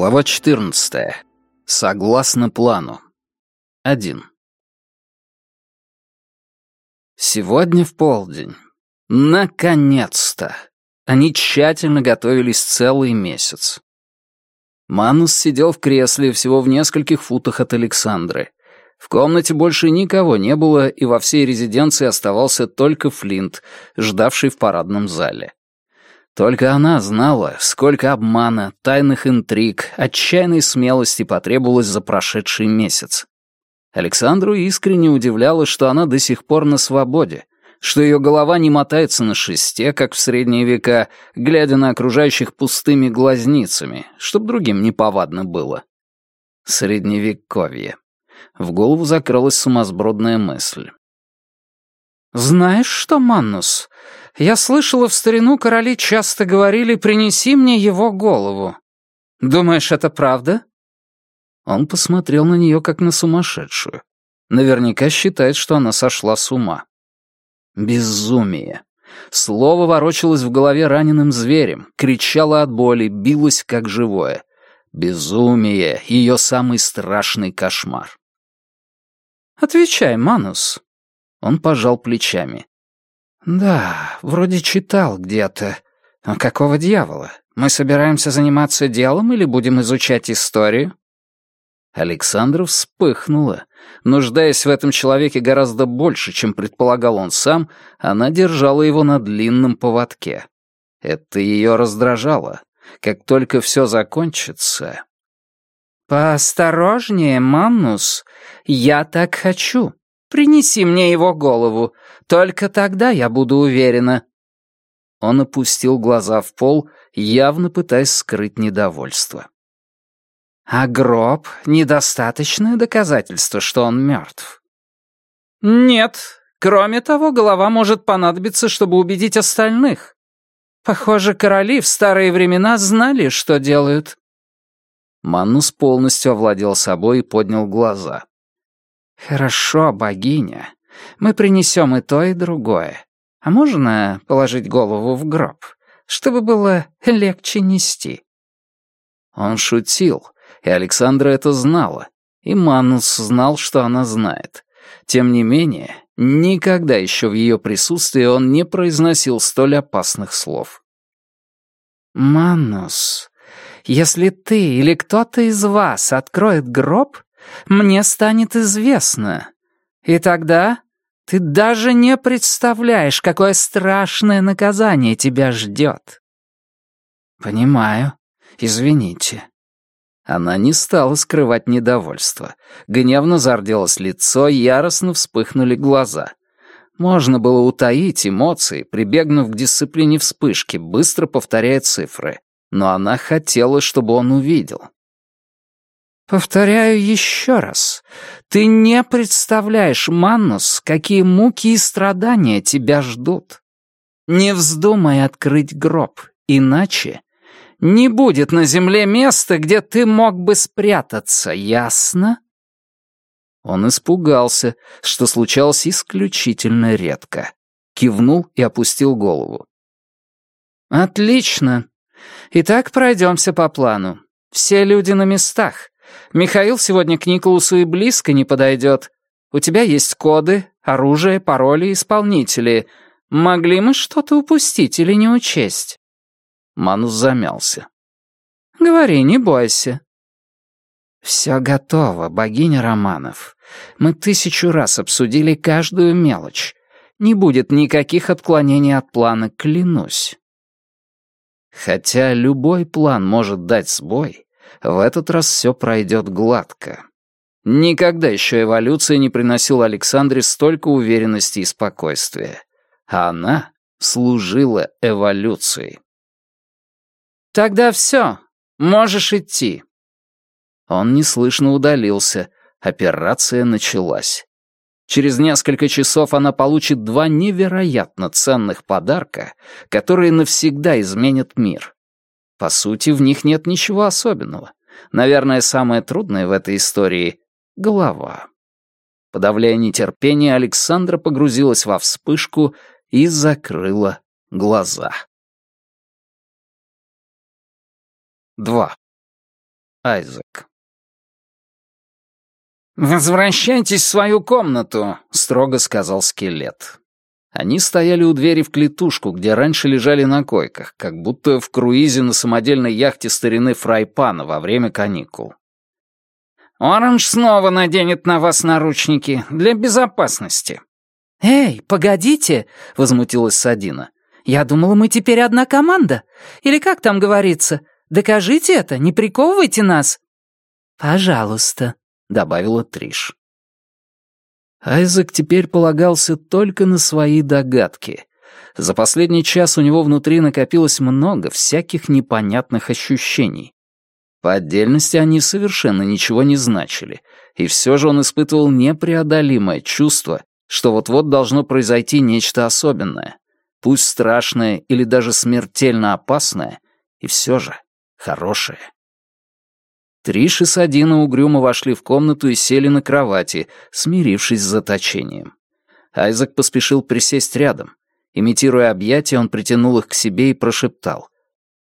Глава 14. Согласно плану. 1. Сегодня в полдень. Наконец-то! Они тщательно готовились целый месяц. Манус сидел в кресле всего в нескольких футах от Александры. В комнате больше никого не было, и во всей резиденции оставался только Флинт, ждавший в парадном зале. Только она знала, сколько обмана, тайных интриг, отчаянной смелости потребовалось за прошедший месяц. Александру искренне удивляло, что она до сих пор на свободе, что ее голова не мотается на шесте, как в средние века, глядя на окружающих пустыми глазницами, чтоб другим неповадно было. Средневековье. В голову закрылась сумасбродная мысль. «Знаешь что, Маннус, я слышала в старину короли часто говорили «принеси мне его голову». Думаешь, это правда?» Он посмотрел на нее как на сумасшедшую. Наверняка считает, что она сошла с ума. Безумие. Слово ворочалось в голове раненым зверем, кричало от боли, билось как живое. Безумие — ее самый страшный кошмар. «Отвечай, Манус, он пожал плечами. «Да, вроде читал где-то. А какого дьявола? Мы собираемся заниматься делом или будем изучать историю?» Александру вспыхнула. Нуждаясь в этом человеке гораздо больше, чем предполагал он сам, она держала его на длинном поводке. Это ее раздражало. Как только все закончится... «Поосторожнее, Маннус, я так хочу», Принеси мне его голову. Только тогда я буду уверена». Он опустил глаза в пол, явно пытаясь скрыть недовольство. «А гроб — недостаточное доказательство, что он мертв». «Нет. Кроме того, голова может понадобиться, чтобы убедить остальных. Похоже, короли в старые времена знали, что делают». Маннус полностью овладел собой и поднял глаза — «Хорошо, богиня. Мы принесем и то, и другое. А можно положить голову в гроб, чтобы было легче нести?» Он шутил, и Александра это знала, и Манус знал, что она знает. Тем не менее, никогда еще в ее присутствии он не произносил столь опасных слов. «Манус, если ты или кто-то из вас откроет гроб, мне станет известно. И тогда ты даже не представляешь, какое страшное наказание тебя ждет. Понимаю. Извините. Она не стала скрывать недовольство. Гневно зарделось лицо, яростно вспыхнули глаза. Можно было утаить эмоции, прибегнув к дисциплине вспышки, быстро повторяя цифры. Но она хотела, чтобы он увидел. Повторяю еще раз, ты не представляешь, Маннус, какие муки и страдания тебя ждут. Не вздумай открыть гроб, иначе не будет на земле места, где ты мог бы спрятаться, ясно?» Он испугался, что случалось исключительно редко. Кивнул и опустил голову. «Отлично. Итак, пройдемся по плану. Все люди на местах. Михаил сегодня к Николусу и близко не подойдет. У тебя есть коды, оружие, пароли, исполнители. Могли мы что-то упустить или не учесть?» Манус замялся. «Говори, не бойся». «Все готово, богиня Романов. Мы тысячу раз обсудили каждую мелочь. Не будет никаких отклонений от плана, клянусь». Хотя любой план может дать сбой, в этот раз все пройдет гладко. Никогда еще эволюция не приносила Александре столько уверенности и спокойствия. А она служила эволюции. «Тогда все, можешь идти». Он неслышно удалился. Операция началась. Через несколько часов она получит два невероятно ценных подарка, которые навсегда изменят мир. По сути, в них нет ничего особенного. Наверное, самое трудное в этой истории — голова. Подавляя нетерпение, Александра погрузилась во вспышку и закрыла глаза. Два. Айзек. «Возвращайтесь в свою комнату», — строго сказал скелет. Они стояли у двери в клетушку, где раньше лежали на койках, как будто в круизе на самодельной яхте старины Фрайпана во время каникул. «Оранж снова наденет на вас наручники для безопасности». «Эй, погодите!» — возмутилась Садина. «Я думала, мы теперь одна команда. Или как там говорится? Докажите это, не приковывайте нас». «Пожалуйста», — добавила Триш. Айзек теперь полагался только на свои догадки. За последний час у него внутри накопилось много всяких непонятных ощущений. По отдельности они совершенно ничего не значили, и все же он испытывал непреодолимое чувство, что вот-вот должно произойти нечто особенное, пусть страшное или даже смертельно опасное, и все же хорошее. Триш и Садина угрюмо вошли в комнату и сели на кровати, смирившись с заточением. Айзек поспешил присесть рядом. Имитируя объятия, он притянул их к себе и прошептал.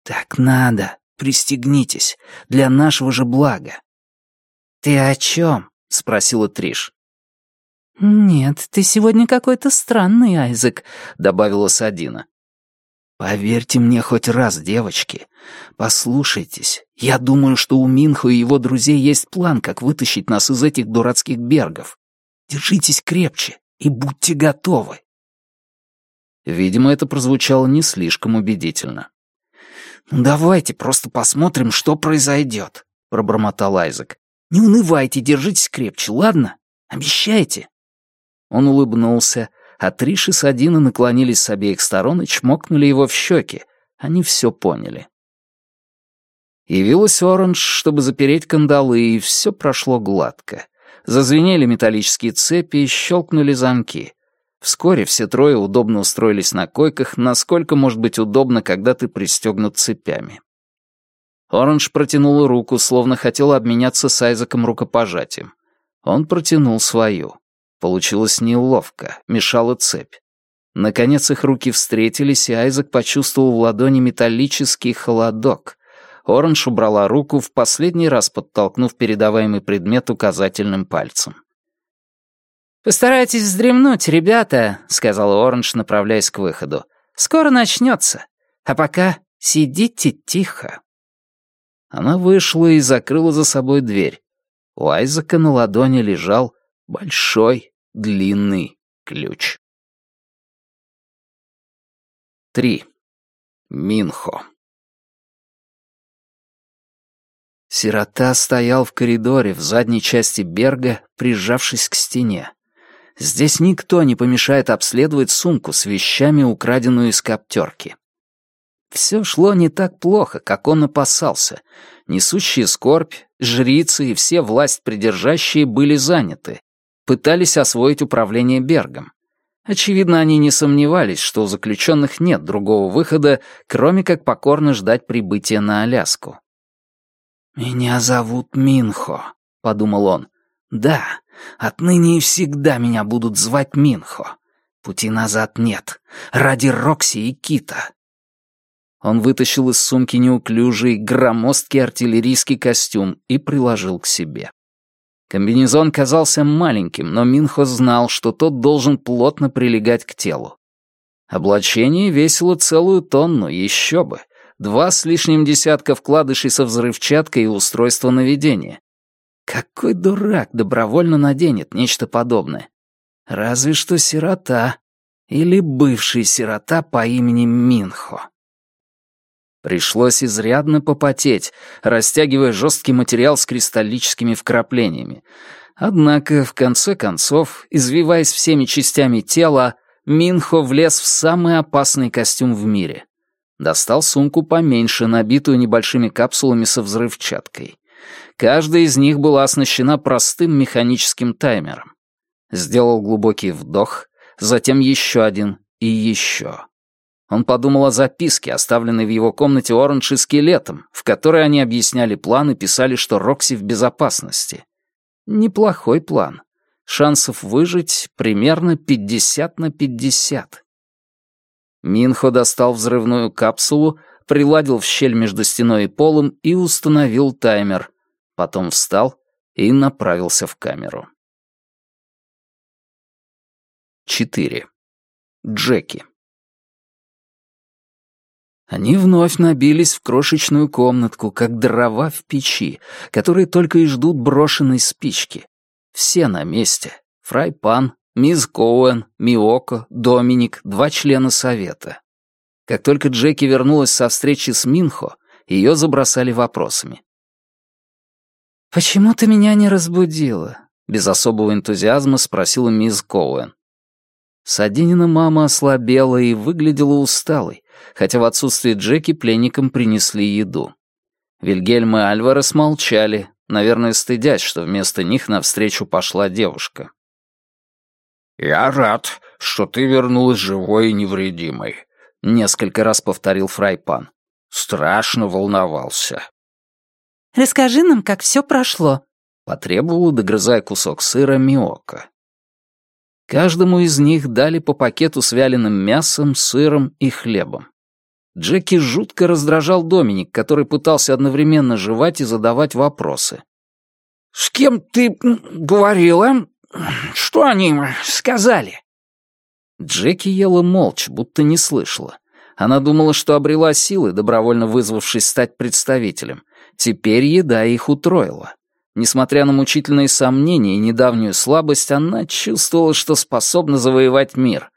«Так надо, пристегнитесь, для нашего же блага». «Ты о чем?» — спросила Триш. «Нет, ты сегодня какой-то странный, Айзек», — добавила Садина. Поверьте мне хоть раз, девочки. Послушайтесь, я думаю, что у Минху и его друзей есть план, как вытащить нас из этих дурацких бергов. Держитесь крепче и будьте готовы. Видимо, это прозвучало не слишком убедительно. «Ну давайте просто посмотрим, что произойдет», — пробормотал Айзек. «Не унывайте, держитесь крепче, ладно? Обещайте». Он улыбнулся, — а три Шисадина наклонились с обеих сторон и чмокнули его в щеки. Они все поняли. Явилась Оранж, чтобы запереть кандалы, и все прошло гладко. Зазвенели металлические цепи и щелкнули замки. Вскоре все трое удобно устроились на койках, насколько может быть удобно, когда ты пристегнут цепями. Оранж протянул руку, словно хотел обменяться с Айзеком рукопожатием. Он протянул свою. Получилось неловко, мешала цепь. Наконец их руки встретились, и Айзек почувствовал в ладони металлический холодок. Оранж убрала руку, в последний раз подтолкнув передаваемый предмет указательным пальцем. «Постарайтесь вздремнуть, ребята», — сказала Оранж, направляясь к выходу. «Скоро начнется. А пока сидите тихо». Она вышла и закрыла за собой дверь. У Айзека на ладони лежал большой длинный ключ. 3. Минхо. Сирота стоял в коридоре в задней части Берга, прижавшись к стене. Здесь никто не помешает обследовать сумку с вещами, украденную из коптерки. Все шло не так плохо, как он опасался. Несущие скорбь, жрицы и все власть придержащие были заняты пытались освоить управление Бергом. Очевидно, они не сомневались, что у заключенных нет другого выхода, кроме как покорно ждать прибытия на Аляску. «Меня зовут Минхо», — подумал он. «Да, отныне и всегда меня будут звать Минхо. Пути назад нет. Ради Рокси и Кита». Он вытащил из сумки неуклюжий, громоздкий артиллерийский костюм и приложил к себе. Комбинезон казался маленьким, но Минхо знал, что тот должен плотно прилегать к телу. Облачение весило целую тонну, еще бы. Два с лишним десятка вкладышей со взрывчаткой и устройство наведения. Какой дурак добровольно наденет нечто подобное? Разве что сирота или бывший сирота по имени Минхо. Пришлось изрядно попотеть, растягивая жесткий материал с кристаллическими вкраплениями. Однако, в конце концов, извиваясь всеми частями тела, Минхо влез в самый опасный костюм в мире. Достал сумку поменьше, набитую небольшими капсулами со взрывчаткой. Каждая из них была оснащена простым механическим таймером. Сделал глубокий вдох, затем еще один и еще. Он подумал о записке, оставленной в его комнате Оранж скелетом, в которой они объясняли план и писали, что Рокси в безопасности. Неплохой план. Шансов выжить примерно 50 на 50. Минхо достал взрывную капсулу, приладил в щель между стеной и полом и установил таймер. Потом встал и направился в камеру. 4. Джеки. Они вновь набились в крошечную комнатку, как дрова в печи, которые только и ждут брошенной спички. Все на месте. Фрайпан, мисс Коуэн, Миоко, Доминик, два члена совета. Как только Джеки вернулась со встречи с Минхо, ее забросали вопросами. «Почему ты меня не разбудила?» — без особого энтузиазма спросила мисс Коуэн. Садинина мама ослабела и выглядела усталой, хотя в отсутствие Джеки пленникам принесли еду. Вильгельм и Альварес молчали, наверное, стыдясь, что вместо них навстречу пошла девушка. «Я рад, что ты вернулась живой и невредимой», — несколько раз повторил Фрайпан. «Страшно волновался». «Расскажи нам, как все прошло», — потребовала, догрызая кусок сыра, Миока. Каждому из них дали по пакету с вяленым мясом, сыром и хлебом. Джеки жутко раздражал Доминик, который пытался одновременно жевать и задавать вопросы. «С кем ты говорила? Что они сказали?» Джеки ела молча, будто не слышала. Она думала, что обрела силы, добровольно вызвавшись стать представителем. Теперь еда их утроила. Несмотря на мучительные сомнения и недавнюю слабость, она чувствовала, что способна завоевать мир.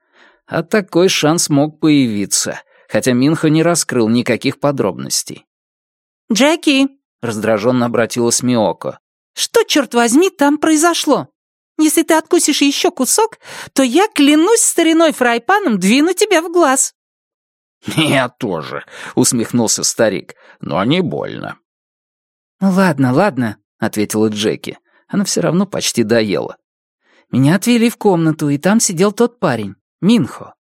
А такой шанс мог появиться, хотя Минхо не раскрыл никаких подробностей. «Джеки!» — раздраженно обратилась Миоко. «Что, черт возьми, там произошло? Если ты откусишь еще кусок, то я клянусь стариной фрайпаном двину тебя в глаз». «Я тоже», — усмехнулся старик, — «но не больно». «Ладно, ладно», — ответила Джеки. Она все равно почти доела. «Меня отвели в комнату, и там сидел тот парень, Минхо.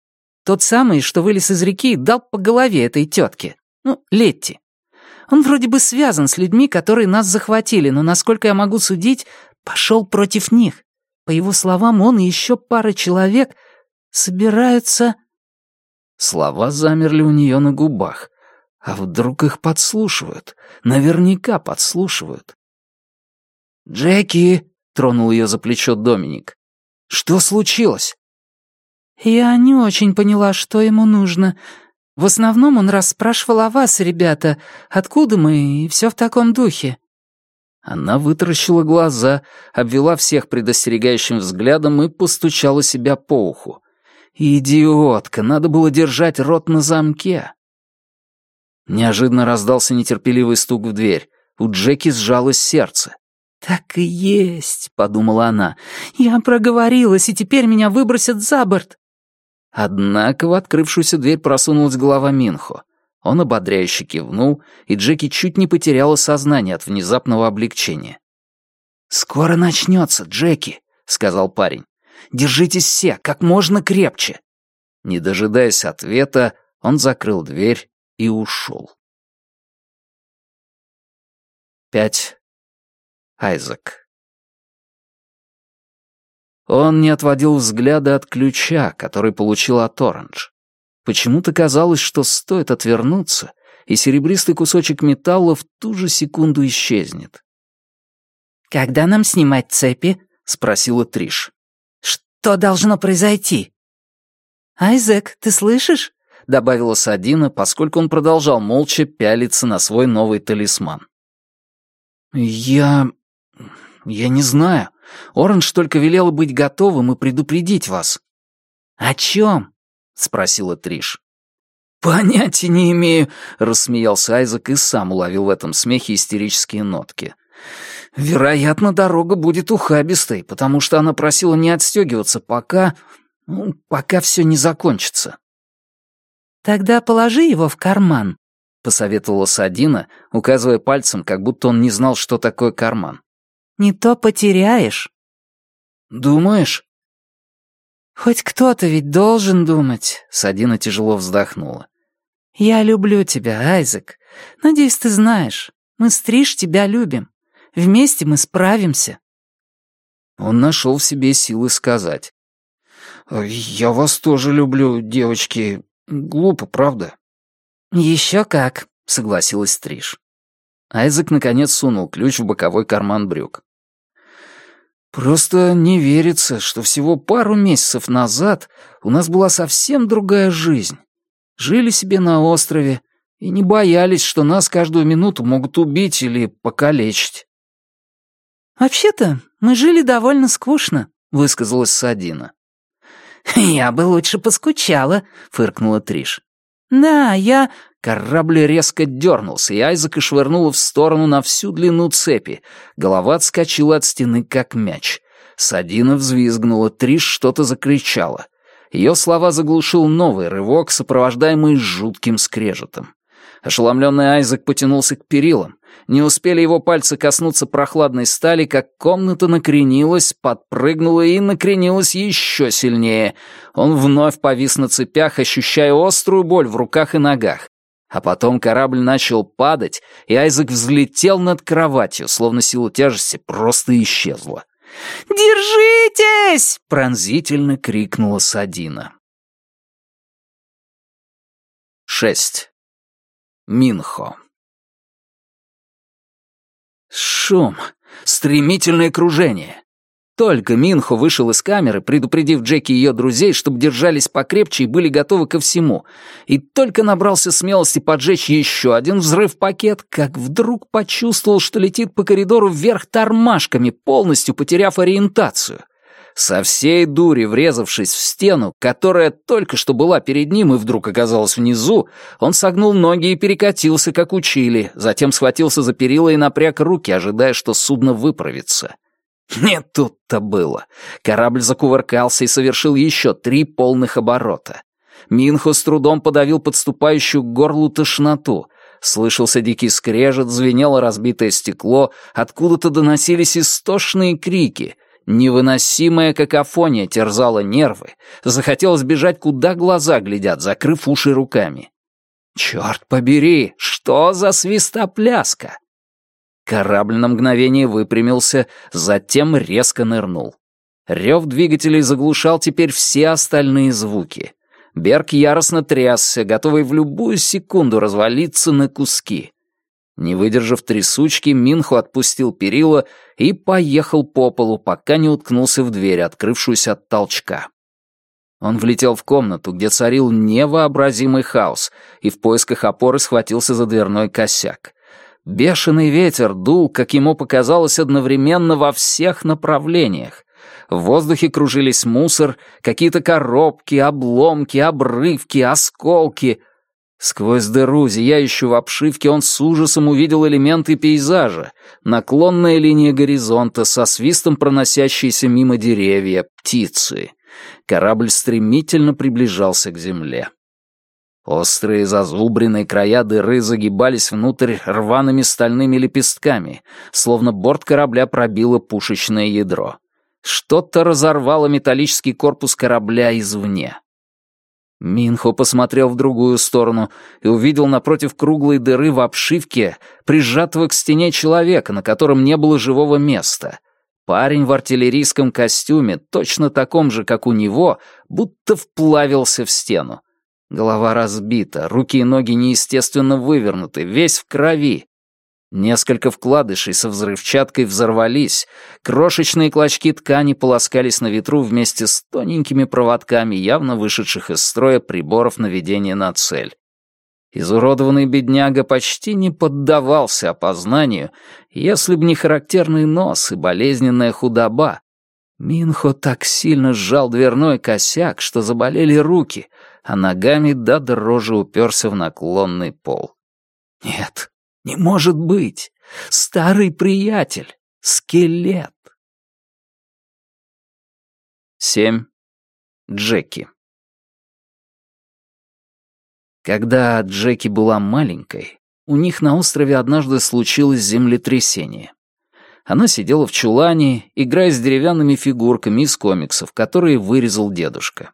Тот самый, что вылез из реки и дал по голове этой тетке. Ну, Летти. Он вроде бы связан с людьми, которые нас захватили, но, насколько я могу судить, пошел против них. По его словам, он и еще пара человек собираются...» Слова замерли у нее на губах. А вдруг их подслушивают? Наверняка подслушивают. «Джеки!» — тронул ее за плечо Доминик. «Что случилось?» «Я не очень поняла, что ему нужно. В основном он расспрашивал о вас, ребята, откуда мы и все в таком духе». Она вытаращила глаза, обвела всех предостерегающим взглядом и постучала себя по уху. «Идиотка! Надо было держать рот на замке!» Неожиданно раздался нетерпеливый стук в дверь. У Джеки сжалось сердце. «Так и есть», — подумала она. «Я проговорилась, и теперь меня выбросят за борт». Однако в открывшуюся дверь просунулась голова Минхо. Он ободряюще кивнул, и Джеки чуть не потеряла сознание от внезапного облегчения. «Скоро начнется, Джеки», — сказал парень. «Держитесь все, как можно крепче». Не дожидаясь ответа, он закрыл дверь и ушел. Пять Айзек. Он не отводил взгляда от ключа, который получил от Оранж. Почему-то казалось, что стоит отвернуться, и серебристый кусочек металла в ту же секунду исчезнет. «Когда нам снимать цепи?» — спросила Триш. «Что должно произойти?» «Айзек, ты слышишь?» — добавила Садина, поскольку он продолжал молча пялиться на свой новый талисман. «Я я не знаю. Оранж только велела быть готовым и предупредить вас». «О чем?» — спросила Триш. «Понятия не имею», — рассмеялся Айзек и сам уловил в этом смехе истерические нотки. «Вероятно, дорога будет ухабистой, потому что она просила не отстегиваться, пока... Ну, пока все не закончится». «Тогда положи его в карман», — посоветовала Садина, указывая пальцем, как будто он не знал, что такое карман. Не то потеряешь». «Думаешь?» «Хоть кто-то ведь должен думать», — Садина тяжело вздохнула. «Я люблю тебя, Айзек. Надеюсь, ты знаешь. Мы с Триш тебя любим. Вместе мы справимся». Он нашел в себе силы сказать. «Э, «Я вас тоже люблю, девочки. Глупо, правда?» «Еще как», — согласилась Триш. Айзек, наконец, сунул ключ в боковой карман брюк. Просто не верится, что всего пару месяцев назад у нас была совсем другая жизнь. Жили себе на острове и не боялись, что нас каждую минуту могут убить или покалечить. «Вообще-то мы жили довольно скучно», — высказалась Садина. «Я бы лучше поскучала», — фыркнула Триш. «На, я...» Корабль резко дернулся, и Айзека швырнула в сторону на всю длину цепи. Голова отскочила от стены, как мяч. Садина взвизгнула, Триш что-то закричала. Ее слова заглушил новый рывок, сопровождаемый жутким скрежетом. Ошеломленный Айзек потянулся к перилам, не успели его пальцы коснуться прохладной стали, как комната накренилась, подпрыгнула и накренилась еще сильнее. Он вновь повис на цепях, ощущая острую боль в руках и ногах. А потом корабль начал падать, и Айзек взлетел над кроватью, словно сила тяжести просто исчезла. «Держитесь!» — пронзительно крикнула Садина. Шесть. Минхо Шум. Стремительное кружение. Только Минхо вышел из камеры, предупредив Джеки и ее друзей, чтобы держались покрепче и были готовы ко всему, и только набрался смелости поджечь еще один взрыв-пакет, как вдруг почувствовал, что летит по коридору вверх тормашками, полностью потеряв ориентацию — со всей дури врезавшись в стену, которая только что была перед ним и вдруг оказалась внизу, он согнул ноги и перекатился, как учили, затем схватился за перила и напряг руки, ожидая, что судно выправится. Не тут-то было. Корабль закувыркался и совершил еще три полных оборота. Минхо с трудом подавил подступающую к горлу тошноту. Слышался дикий скрежет, звенело разбитое стекло, откуда-то доносились истошные крики — Невыносимая какофония терзала нервы. Захотелось бежать, куда глаза глядят, закрыв уши руками. «Черт побери, что за свистопляска!» Корабль на мгновение выпрямился, затем резко нырнул. Рев двигателей заглушал теперь все остальные звуки. Берг яростно трясся, готовый в любую секунду развалиться на куски. Не выдержав трясучки, Минху отпустил перила и поехал по полу, пока не уткнулся в дверь, открывшуюся от толчка. Он влетел в комнату, где царил невообразимый хаос, и в поисках опоры схватился за дверной косяк. Бешеный ветер дул, как ему показалось, одновременно во всех направлениях. В воздухе кружились мусор, какие-то коробки, обломки, обрывки, осколки — Сквозь дыру, зияющую в обшивке, он с ужасом увидел элементы пейзажа, наклонная линия горизонта, со свистом проносящиеся мимо деревья, птицы. Корабль стремительно приближался к земле. Острые зазубренные края дыры загибались внутрь рваными стальными лепестками, словно борт корабля пробило пушечное ядро. Что-то разорвало металлический корпус корабля извне. Минхо посмотрел в другую сторону и увидел напротив круглой дыры в обшивке прижатого к стене человека, на котором не было живого места. Парень в артиллерийском костюме, точно таком же, как у него, будто вплавился в стену. Голова разбита, руки и ноги неестественно вывернуты, весь в крови. Несколько вкладышей со взрывчаткой взорвались, крошечные клочки ткани полоскались на ветру вместе с тоненькими проводками явно вышедших из строя приборов наведения на цель. Изуродованный бедняга почти не поддавался опознанию, если б не характерный нос и болезненная худоба. Минхо так сильно сжал дверной косяк, что заболели руки, а ногами до дрожи уперся в наклонный пол. Нет, не может быть! Старый приятель! Скелет!» Семь. Джеки. Когда Джеки была маленькой, у них на острове однажды случилось землетрясение. Она сидела в чулане, играя с деревянными фигурками из комиксов, которые вырезал дедушка.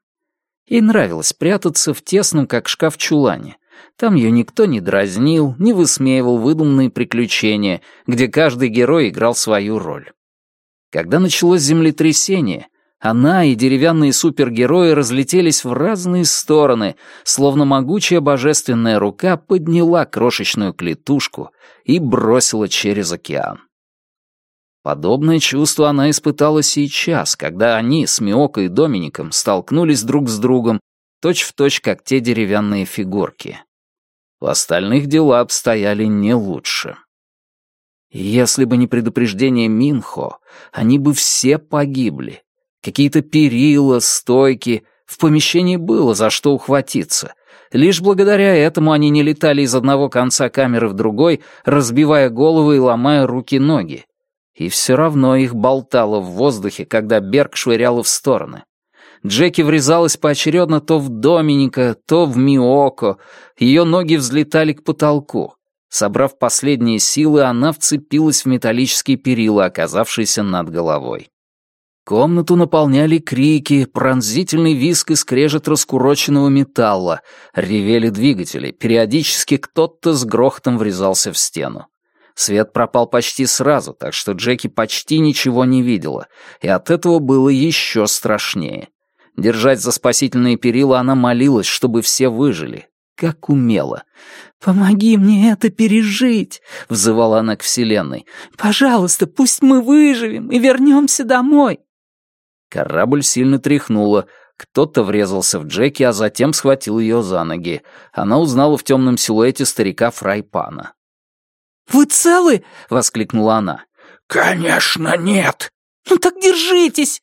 Ей нравилось прятаться в тесном, как шкаф, чулане, там ее никто не дразнил, не высмеивал выдуманные приключения, где каждый герой играл свою роль. Когда началось землетрясение, она и деревянные супергерои разлетелись в разные стороны, словно могучая божественная рука подняла крошечную клетушку и бросила через океан. Подобное чувство она испытала сейчас, когда они с Миоко и Домиником столкнулись друг с другом, точь-в-точь, точь, как те деревянные фигурки. В остальных дела обстояли не лучше. Если бы не предупреждение Минхо, они бы все погибли. Какие-то перила, стойки. В помещении было за что ухватиться. Лишь благодаря этому они не летали из одного конца камеры в другой, разбивая головы и ломая руки-ноги. И все равно их болтало в воздухе, когда Берг швыряла в стороны. Джеки врезалась поочередно то в Доминика, то в Миоко. Ее ноги взлетали к потолку. Собрав последние силы, она вцепилась в металлические перила, оказавшиеся над головой. Комнату наполняли крики, пронзительный виск и скрежет раскуроченного металла, ревели двигатели, периодически кто-то с грохотом врезался в стену. Свет пропал почти сразу, так что Джеки почти ничего не видела, и от этого было еще страшнее. Держать за спасительные перила она молилась, чтобы все выжили. Как умела. «Помоги мне это пережить!» — взывала она к Вселенной. «Пожалуйста, пусть мы выживем и вернемся домой!» Корабль сильно тряхнуло. Кто-то врезался в Джеки, а затем схватил ее за ноги. Она узнала в темном силуэте старика Фрайпана. «Вы целы?» — воскликнула она. «Конечно нет!» «Ну так держитесь!»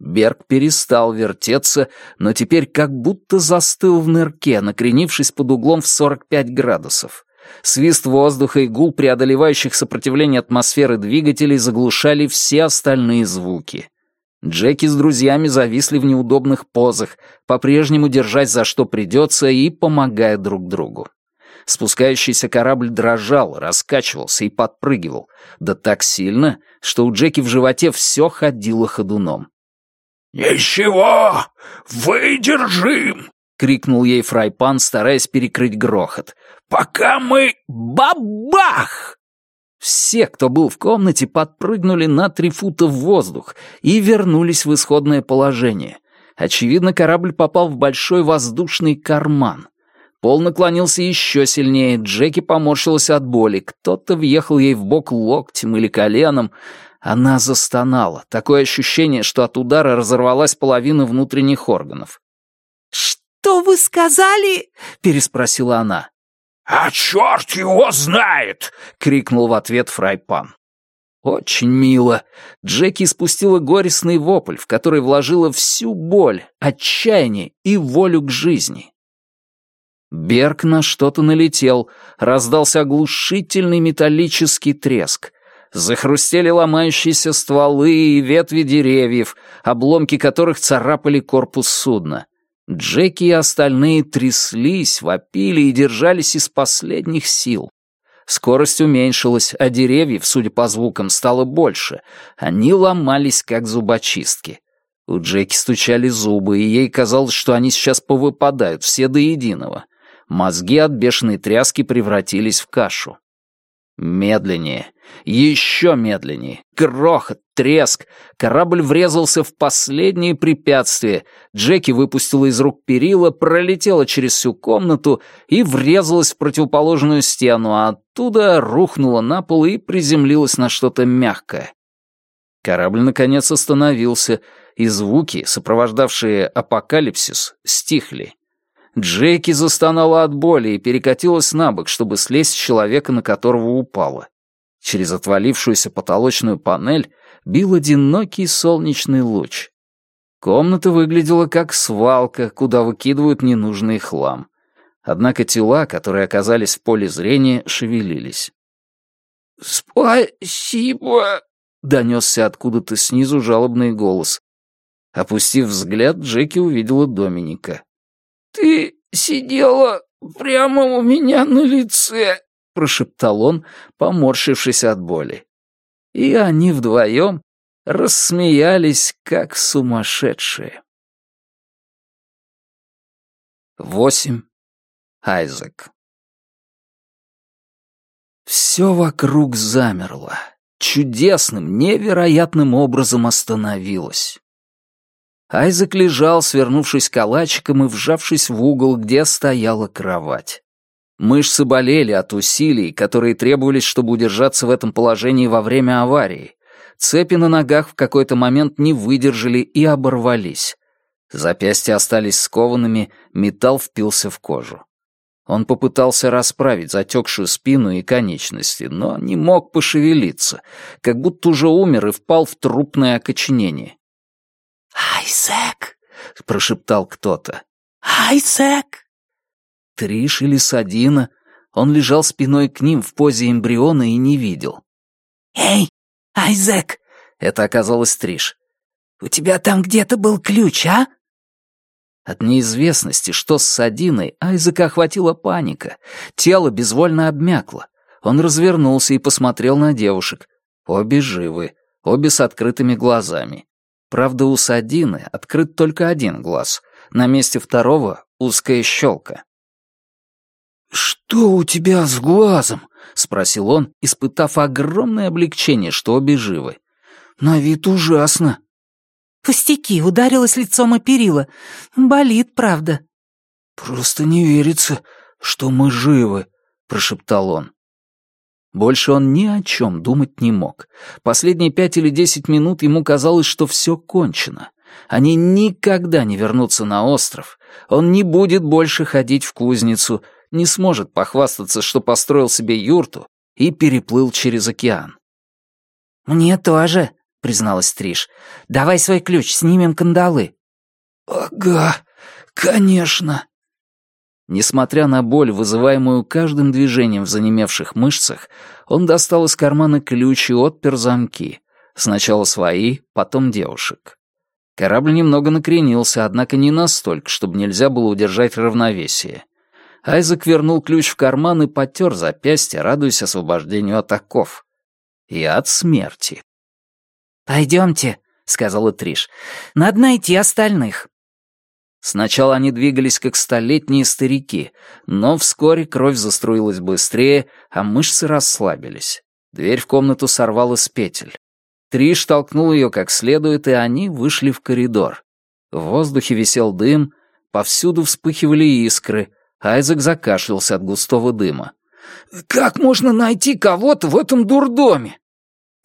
Берг перестал вертеться, но теперь как будто застыл в нырке, накренившись под углом в 45 градусов. Свист воздуха и гул преодолевающих сопротивление атмосферы двигателей заглушали все остальные звуки. Джеки с друзьями зависли в неудобных позах, по-прежнему держась за что придется и помогая друг другу. Спускающийся корабль дрожал, раскачивался и подпрыгивал, да так сильно, что у Джеки в животе все ходило ходуном. «Ничего! Выдержим!» — крикнул ей Фрайпан, стараясь перекрыть грохот. «Пока мы... Бабах!» Все, кто был в комнате, подпрыгнули на три фута в воздух и вернулись в исходное положение. Очевидно, корабль попал в большой воздушный карман. Пол наклонился еще сильнее, Джеки поморщилась от боли, кто-то въехал ей в бок локтем или коленом, она застонала. Такое ощущение, что от удара разорвалась половина внутренних органов. «Что вы сказали?» — переспросила она. «А черт его знает!» — крикнул в ответ Фрайпан. Очень мило. Джеки спустила горестный вопль, в который вложила всю боль, отчаяние и волю к жизни. Берг на что-то налетел, раздался оглушительный металлический треск. Захрустели ломающиеся стволы и ветви деревьев, обломки которых царапали корпус судна. Джеки и остальные тряслись, вопили и держались из последних сил. Скорость уменьшилась, а деревьев, судя по звукам, стало больше. Они ломались, как зубочистки. У Джеки стучали зубы, и ей казалось, что они сейчас повыпадают, все до единого. Мозги от бешеной тряски превратились в кашу. Медленнее, еще медленнее, грохот, треск. Корабль врезался в последние препятствия. Джеки выпустила из рук перила, пролетела через всю комнату и врезалась в противоположную стену, а оттуда рухнула на пол и приземлилась на что-то мягкое. Корабль, наконец, остановился, и звуки, сопровождавшие апокалипсис, стихли. Джеки застонала от боли и перекатилась на бок, чтобы слезть с человека, на которого упала. Через отвалившуюся потолочную панель бил одинокий солнечный луч. Комната выглядела как свалка, куда выкидывают ненужный хлам. Однако тела, которые оказались в поле зрения, шевелились. «Спасибо!» — донесся откуда-то снизу жалобный голос. Опустив взгляд, Джеки увидела Доминика. «Ты сидела прямо у меня на лице», — прошептал он, поморщившись от боли. И они вдвоем рассмеялись, как сумасшедшие. Восемь. Айзек. Все вокруг замерло. Чудесным, невероятным образом остановилось. Айзек лежал, свернувшись калачиком и вжавшись в угол, где стояла кровать. Мышцы болели от усилий, которые требовались, чтобы удержаться в этом положении во время аварии. Цепи на ногах в какой-то момент не выдержали и оборвались. Запястья остались скованными, металл впился в кожу. Он попытался расправить затекшую спину и конечности, но не мог пошевелиться, как будто уже умер и впал в трупное окоченение. «Айсек!» — прошептал кто-то. «Айсек!» Триш или Садина, он лежал спиной к ним в позе эмбриона и не видел. «Эй, Айзек!» — это оказалась Триш. «У тебя там где-то был ключ, а?» От неизвестности, что с Садиной, Айзека охватила паника. Тело безвольно обмякло. Он развернулся и посмотрел на девушек. Обе живы, обе с открытыми глазами. Правда, у Садины открыт только один глаз. На месте второго — узкая щелка. «Что у тебя с глазом?» — спросил он, испытав огромное облегчение, что обе живы. «На вид ужасно». «Пустяки, ударилась лицом о перила. Болит, правда». «Просто не верится, что мы живы», — прошептал он. Больше он ни о чем думать не мог. Последние пять или десять минут ему казалось, что все кончено. Они никогда не вернутся на остров. Он не будет больше ходить в кузницу, не сможет похвастаться, что построил себе юрту и переплыл через океан. «Мне тоже», — призналась Триш. «Давай свой ключ, снимем кандалы». «Ага, конечно», Несмотря на боль, вызываемую каждым движением в занемевших мышцах, он достал из кармана ключ и отпер замки. Сначала свои, потом девушек. Корабль немного накренился, однако не настолько, чтобы нельзя было удержать равновесие. Айзек вернул ключ в карман и потер запястье, радуясь освобождению от оков. И от смерти. «Пойдемте», — сказала Триш. «Надо найти остальных». Сначала они двигались как столетние старики, но вскоре кровь заструилась быстрее, а мышцы расслабились. Дверь в комнату сорвала с петель. Триш толкнул ее как следует, и они вышли в коридор. В воздухе висел дым, повсюду вспыхивали искры. Айзек закашлялся от густого дыма. «Как можно найти кого-то в этом дурдоме?»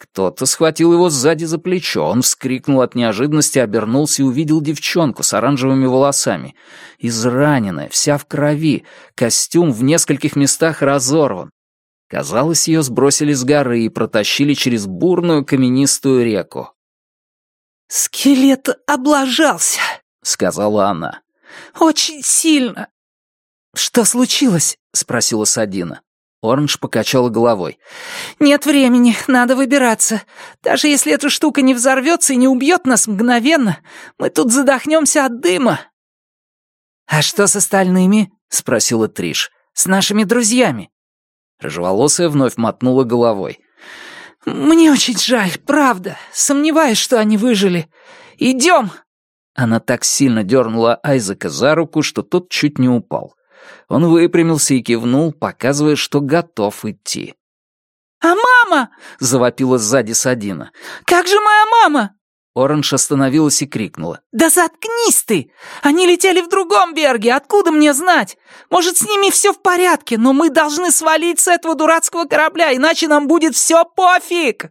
Кто-то схватил его сзади за плечо. Он вскрикнул от неожиданности, обернулся и увидел девчонку с оранжевыми волосами. Израненная, вся в крови, костюм в нескольких местах разорван. Казалось, ее сбросили с горы и протащили через бурную каменистую реку. «Скелет облажался», — сказала она. «Очень сильно». «Что случилось?» — спросила Садина. Оранж покачала головой. «Нет времени, надо выбираться. Даже если эта штука не взорвется и не убьет нас мгновенно, мы тут задохнемся от дыма». «А что с остальными?» — спросила Триш. «С нашими друзьями?» Рыжеволосая вновь мотнула головой. «Мне очень жаль, правда. Сомневаюсь, что они выжили. Идем!» Она так сильно дернула Айзека за руку, что тот чуть не упал. Он выпрямился и кивнул, показывая, что готов идти. «А мама!» — завопила сзади Садина. «Как же моя мама?» Оранж остановилась и крикнула. «Да заткнись ты! Они летели в другом берге, откуда мне знать? Может, с ними все в порядке, но мы должны свалить с этого дурацкого корабля, иначе нам будет все пофиг!»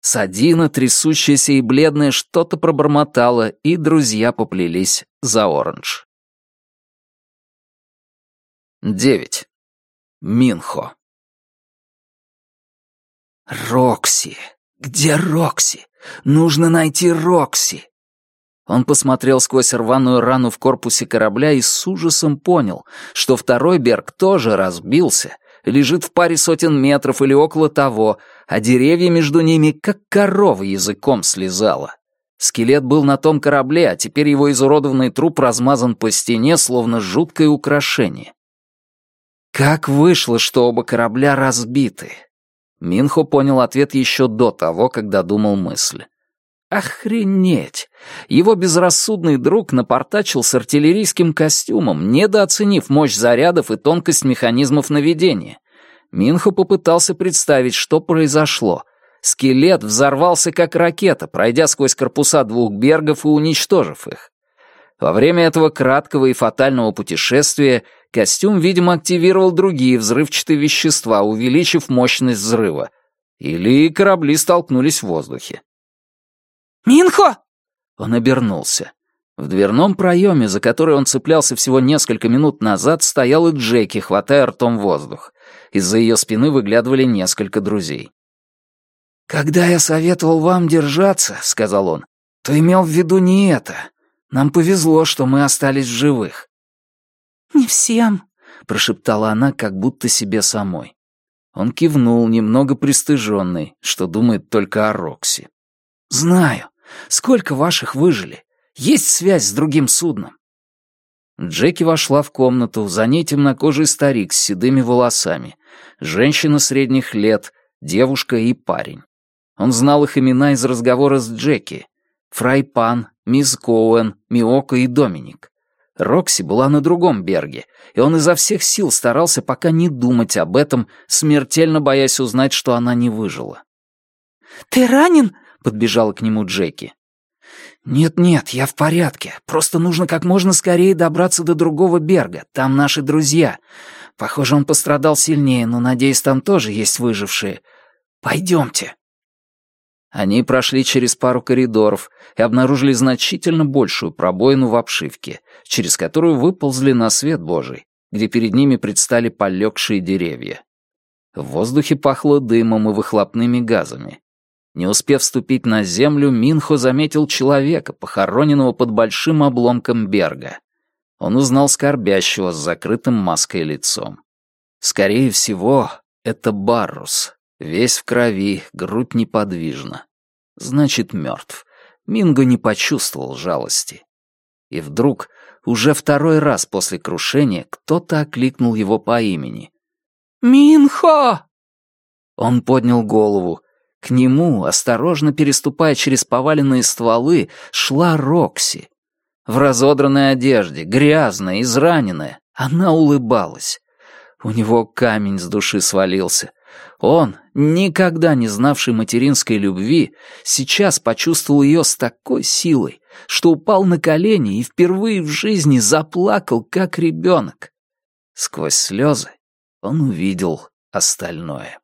Садина, трясущаяся и бледная, что-то пробормотала, и друзья поплелись за Оранж девять Минхо. «Рокси! Где Рокси? Нужно найти Рокси!» Он посмотрел сквозь рваную рану в корпусе корабля и с ужасом понял, что второй Берг тоже разбился, лежит в паре сотен метров или около того, а деревья между ними как корова языком слезала. Скелет был на том корабле, а теперь его изуродованный труп размазан по стене, словно жуткое украшение. Как вышло, что оба корабля разбиты? Минхо понял ответ еще до того, когда думал мысль. Охренеть! Его безрассудный друг напортачил с артиллерийским костюмом, недооценив мощь зарядов и тонкость механизмов наведения. Минхо попытался представить, что произошло. Скелет взорвался как ракета, пройдя сквозь корпуса двух бергов и уничтожив их. Во время этого краткого и фатального путешествия костюм, видимо, активировал другие взрывчатые вещества, увеличив мощность взрыва. Или корабли столкнулись в воздухе. «Минхо!» Он обернулся. В дверном проеме, за который он цеплялся всего несколько минут назад, стояла Джеки, хватая ртом воздух. Из-за ее спины выглядывали несколько друзей. «Когда я советовал вам держаться, — сказал он, — то имел в виду не это. Нам повезло, что мы остались в живых». «Не всем», — прошептала она, как будто себе самой. Он кивнул, немного пристыженный, что думает только о Рокси. «Знаю. Сколько ваших выжили? Есть связь с другим судном?» Джеки вошла в комнату, за ней темнокожий старик с седыми волосами, женщина средних лет, девушка и парень. Он знал их имена из разговора с Джеки. Фрайпан, мисс Коуэн, Миоко и Доминик. Рокси была на другом берге, и он изо всех сил старался пока не думать об этом, смертельно боясь узнать, что она не выжила. «Ты ранен?» — подбежала к нему Джеки. «Нет-нет, я в порядке. Просто нужно как можно скорее добраться до другого берга. Там наши друзья. Похоже, он пострадал сильнее, но, надеюсь, там тоже есть выжившие. Пойдемте». Они прошли через пару коридоров и обнаружили значительно большую пробоину в обшивке, через которую выползли на свет Божий, где перед ними предстали полегшие деревья. В воздухе пахло дымом и выхлопными газами. Не успев вступить на землю, Минхо заметил человека, похороненного под большим обломком берга. Он узнал скорбящего с закрытым маской лицом. Скорее всего, это Баррус, Весь в крови, грудь неподвижна. Значит, мертв. Минго не почувствовал жалости. И вдруг, уже второй раз после крушения, кто-то окликнул его по имени. «Минхо!» Он поднял голову. К нему, осторожно переступая через поваленные стволы, шла Рокси. В разодранной одежде, грязная, израненная, она улыбалась. У него камень с души свалился — он, никогда не знавший материнской любви, сейчас почувствовал ее с такой силой, что упал на колени и впервые в жизни заплакал, как ребенок. Сквозь слезы он увидел остальное.